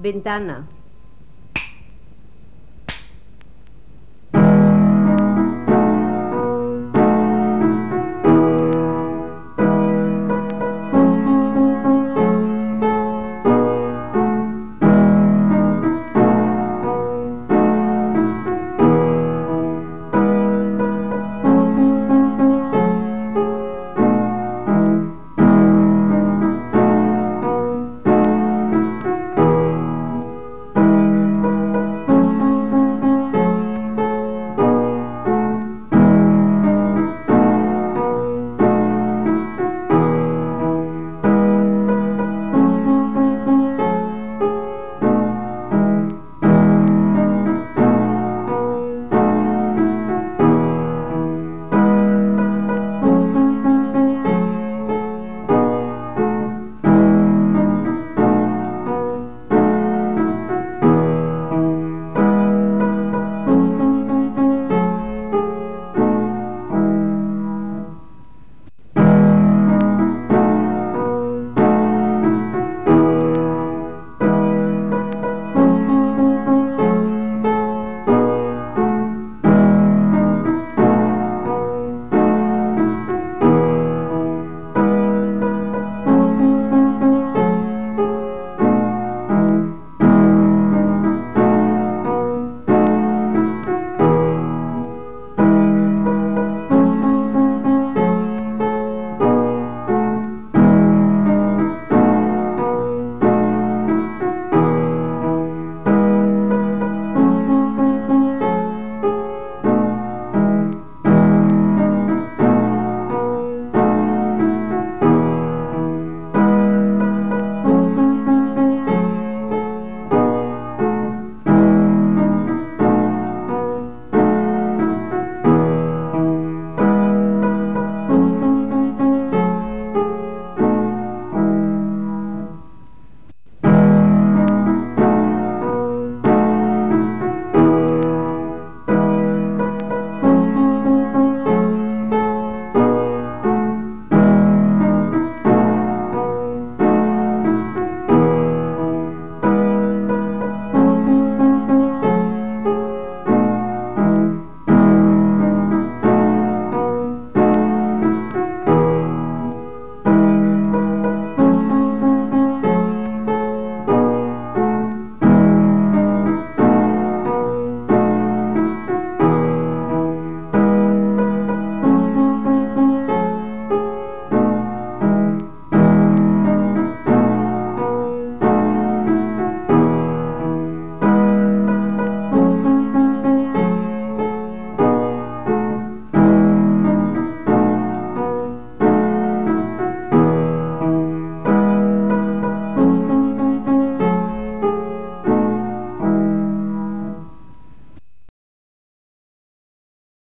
Ventana.